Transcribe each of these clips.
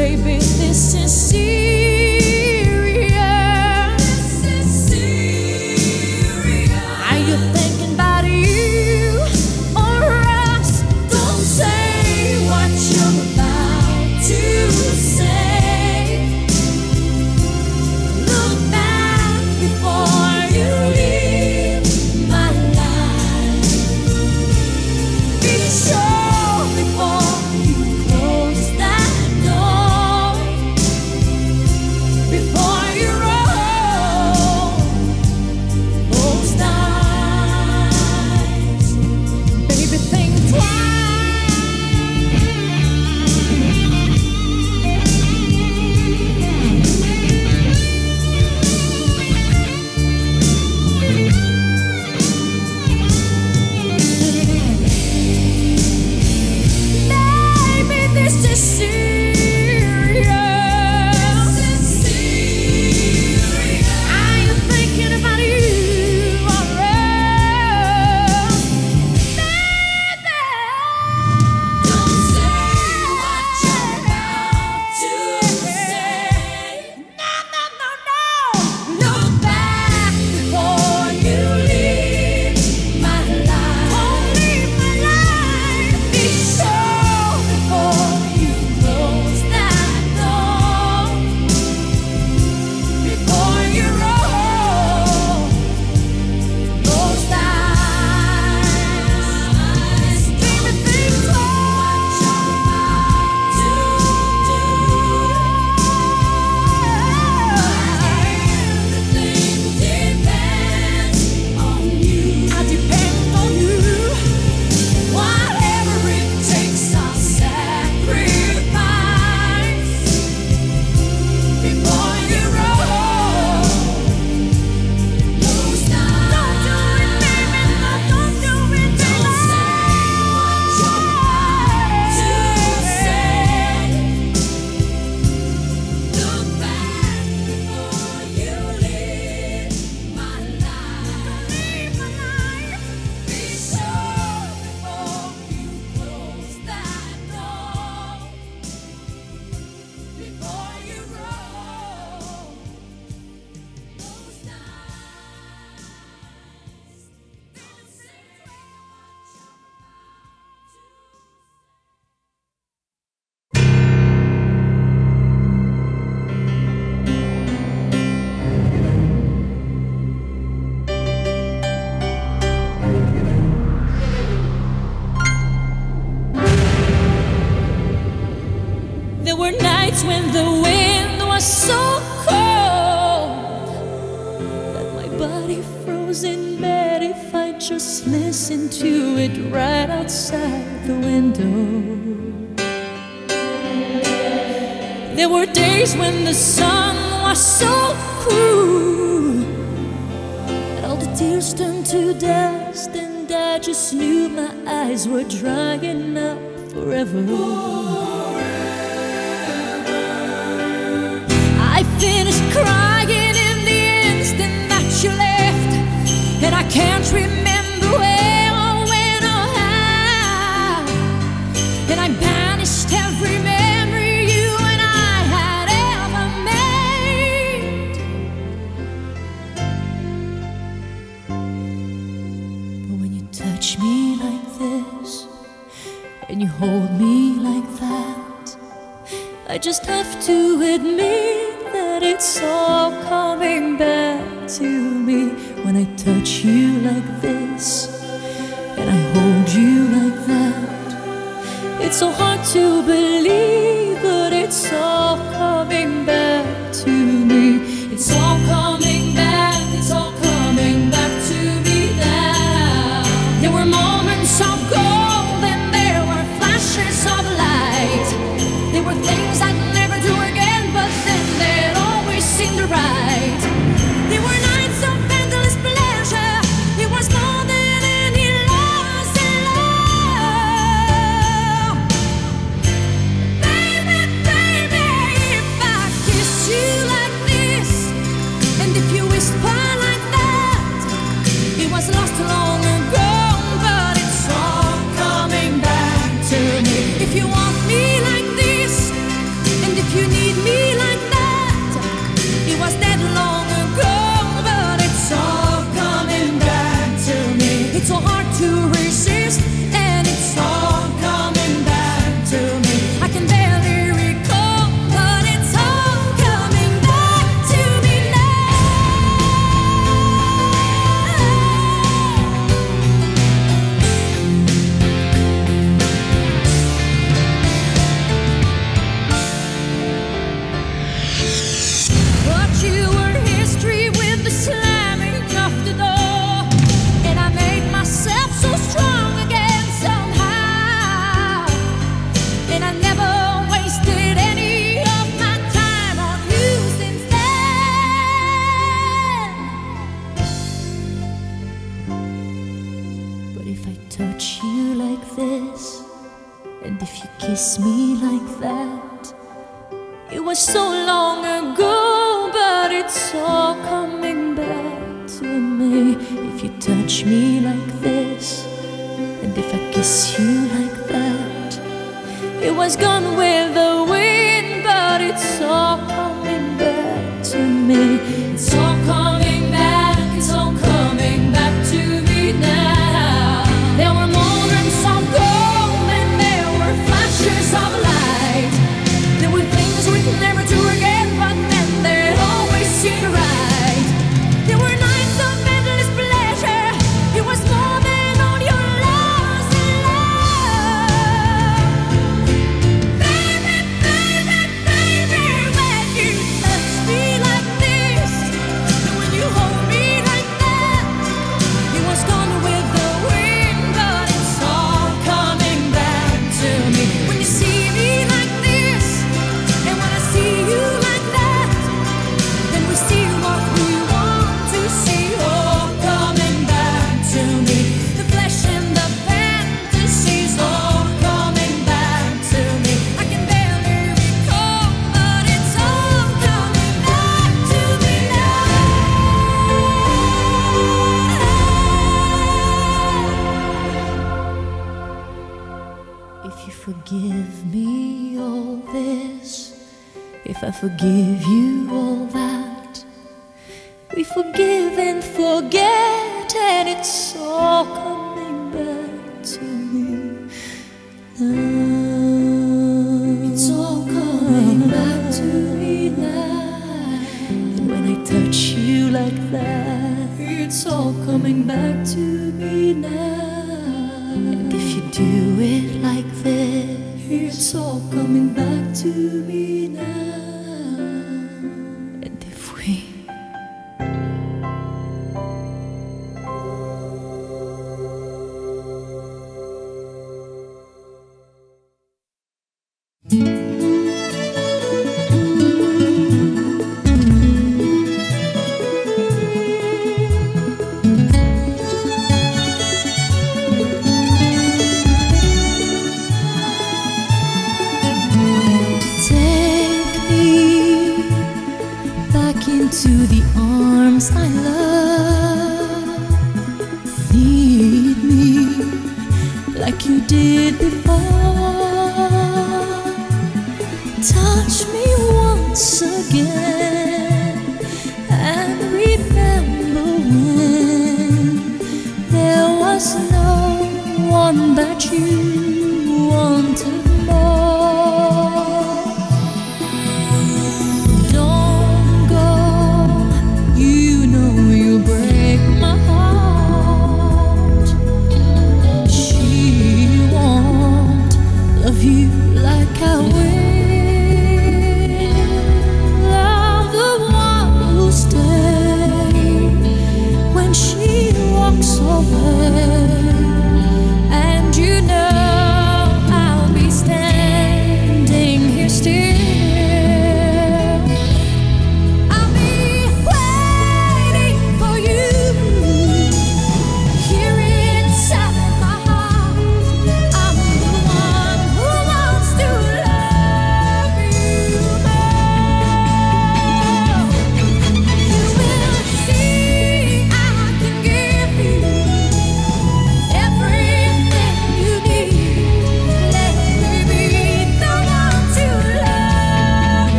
Baby, this is serious. that my body froze in bed if I just listened to it right outside the window. There were days when the sun was so cruel that all the tears turned to dust, and I just knew my eyes were drying up forever. can't remember where or when or how. And i banished every memory you and i had ever made. But when you touch me like this and you hold me like that i just have to admit that it's all coming back to you I touch you like this and I hold you like that. It's so hard to believe, but it's all coming back. Hard to resist. kiss you like that. It was gone with. forgive you.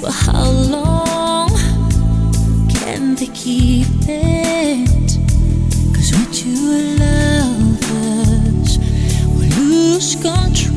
But how long can they keep it? Cause when two lovers will lose control.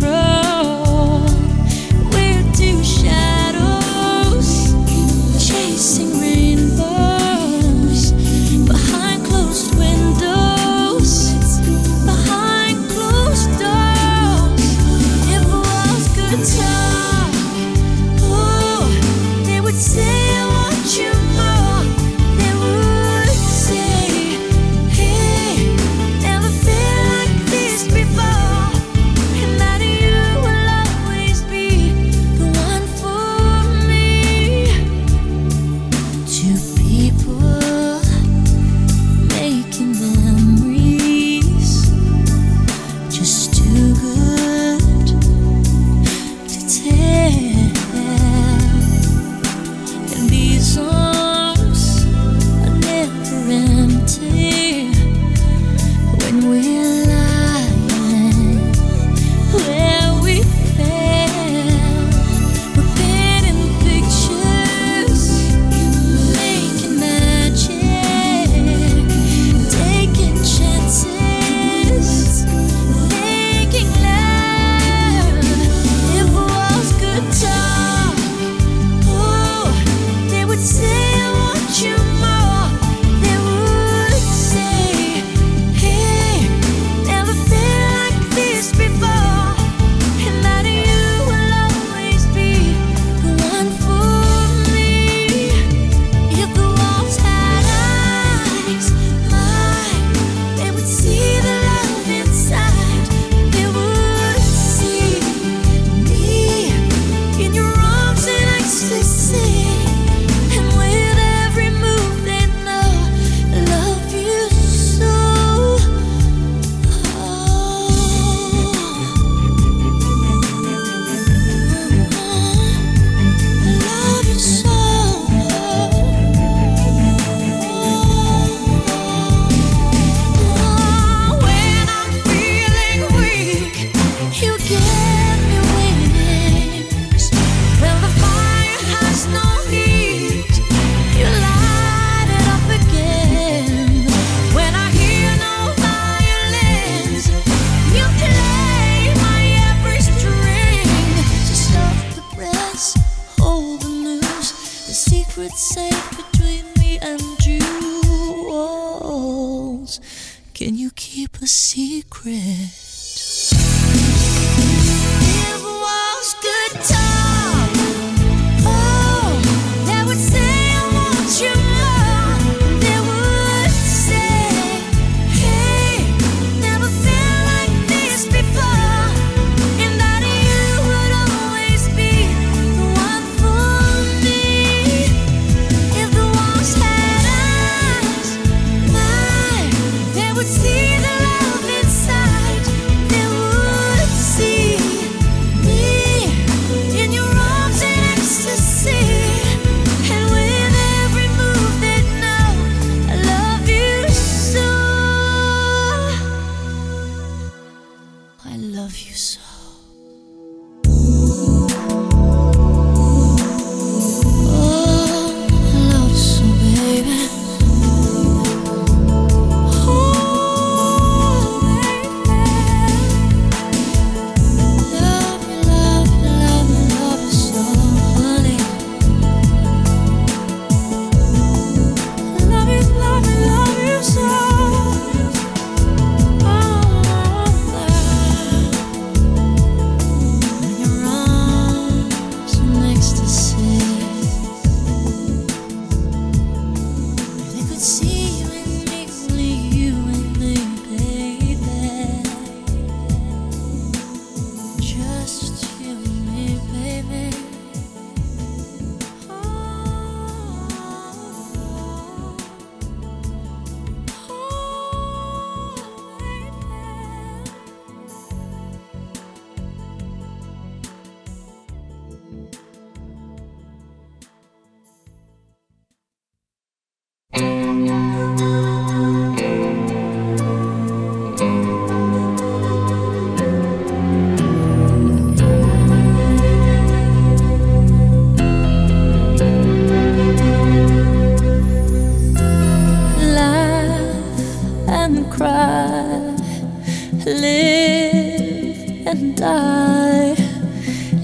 live and die.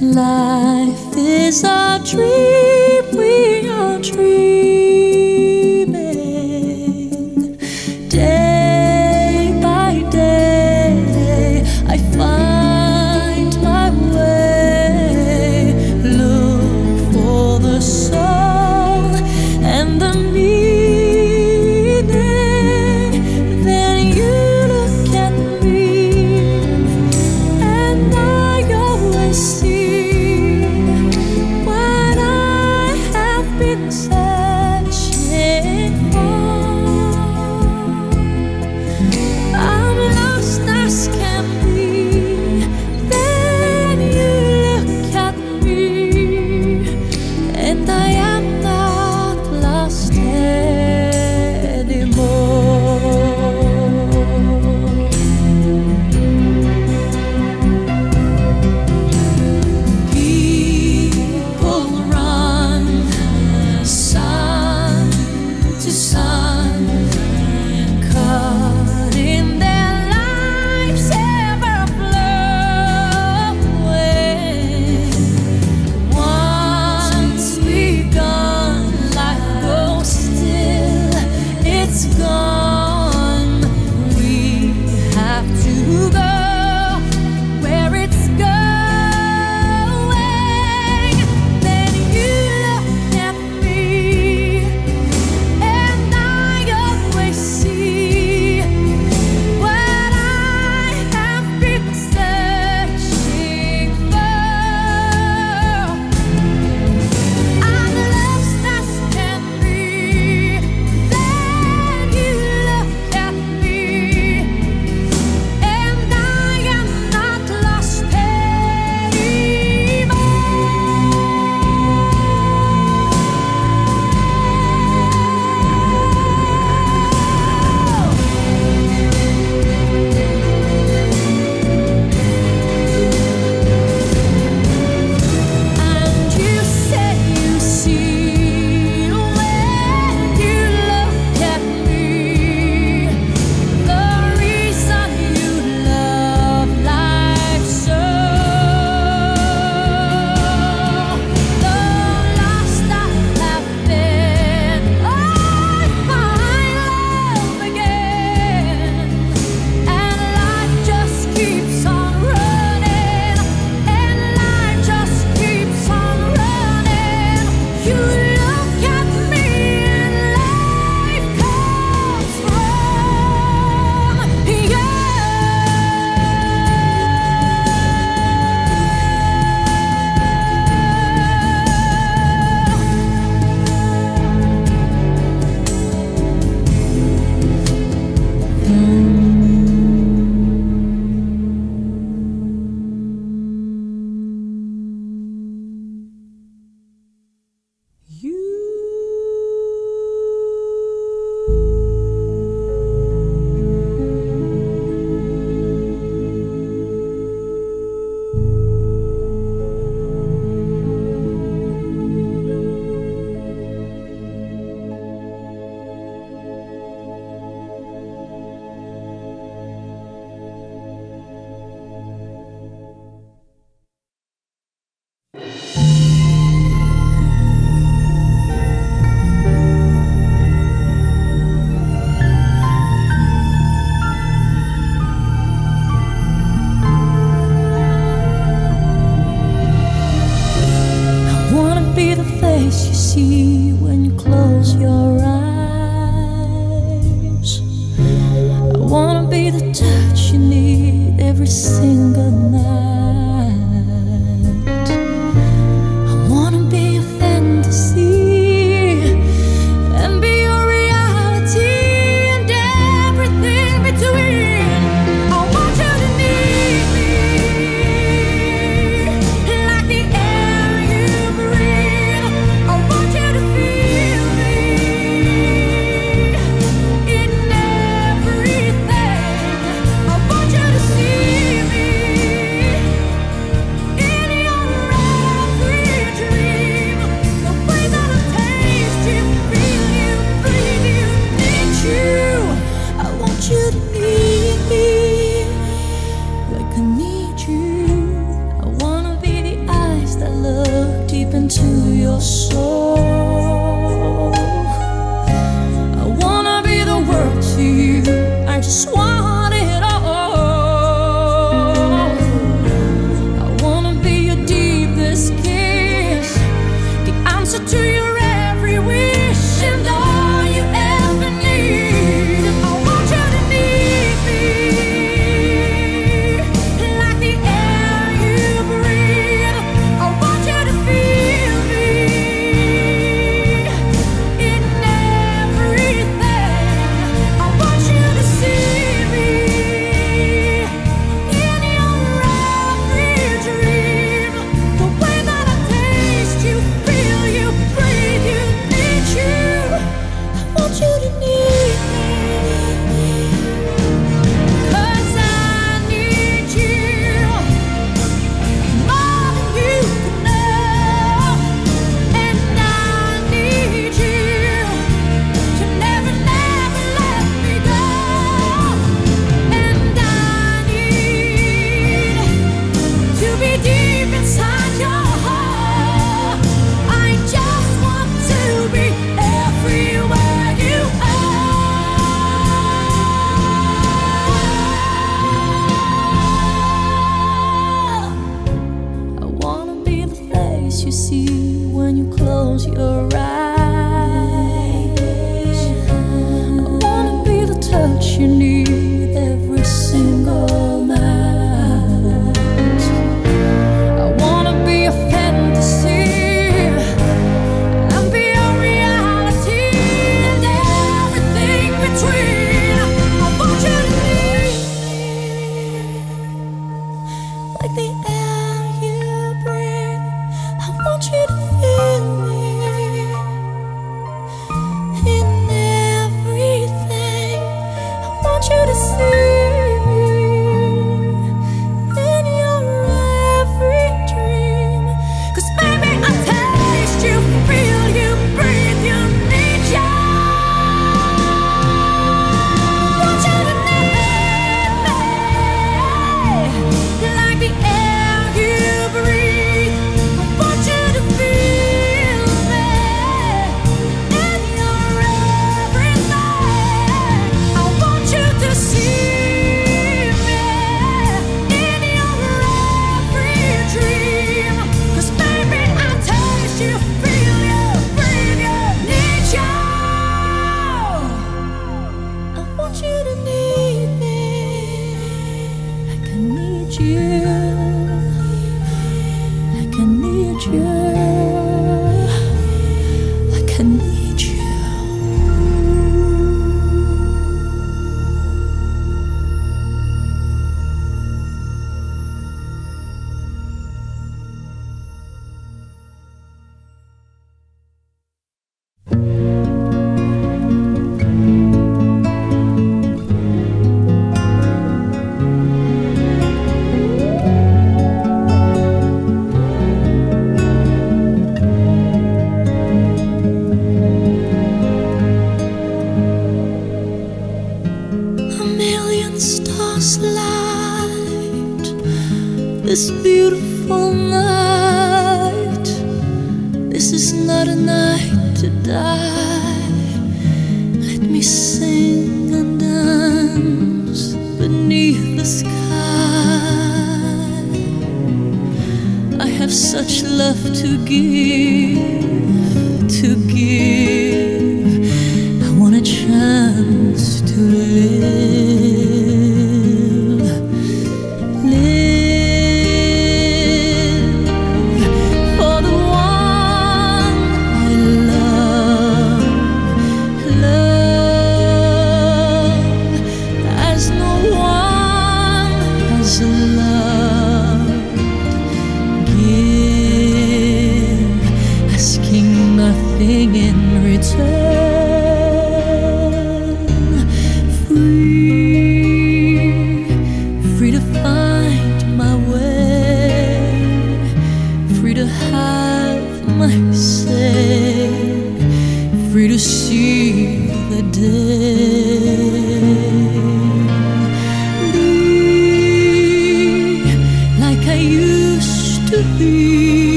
Life is a dream, we are dreams. when close.